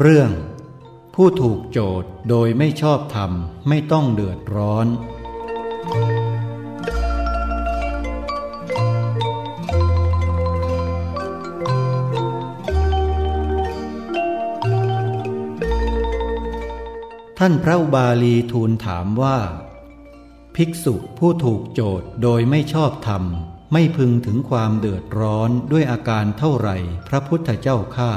เรื่อง ผู้ถูกโจทย์โดยไม่ชอบธรรมไม่ต้องเดือดร้อน ท่านพระอุบาลีทูลถามว่า ภิกษุผู้ถูกโจทย์โดยไม่ชอบธรรมไม่พึงถึงความเดือดร้อนด้วยอาการเท่าไหร่พระพุทธเจ้าข้า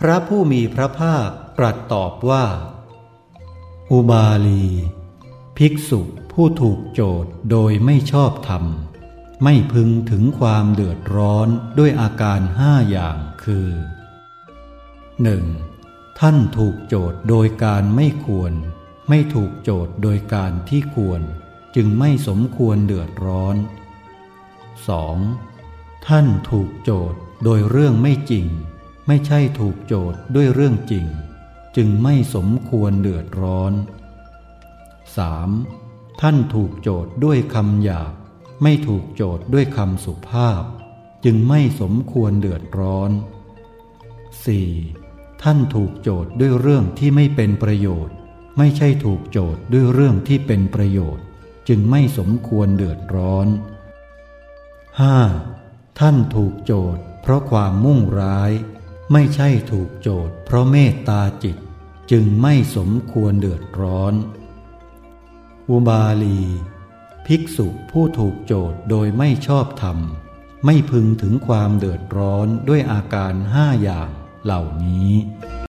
พระผู้มีพระภาคตรัสตอบว่า อุบาลี ภิกษุผู้ถูกโจทย์โดยไม่ชอบธรรม ไม่พึงถึงความเดือดร้อนด้วยอาการห้าอย่างคือ 1. ท่านถูกโจทย์โดยการไม่ควร ไม่ถูกโจทย์โดยการที่ควร จึงไม่สมควรเดือดร้อน 2. ท่านถูกโจทย์โดยเรื่องไม่จริง ไม่ใช่ถูกโจทย์ด้วยเรื่องจริง จึงไม่สมควรเดือดร้อน 3. ท่านถูกโจทย์ด้วยคำหยาบ ไม่ถูกโจทย์ด้วยคำสุภาพ จึงไม่สมควรเดือดร้อน 4. ท่านถูกโจทย์ด้วยเรื่องที่ไม่เป็นประโยชน์ ไม่ใช่ถูกโจทย์ด้วยเรื่องที่เป็นประโยชน์ จึงไม่สมควรเดือดร้อน 5. ท่านถูกโจทย์เพราะความมุ่งร้าย ไม่ใช่ถูกโจทย์เพราะเมตตาจิตจึงไม่สมควรเดือดร้อน อุบาลี ภิกษุผู้ถูกโจทย์โดยไม่ชอบธรรม ไม่พึงถึงความเดือดร้อนด้วยอาการห้าอย่างเหล่านี้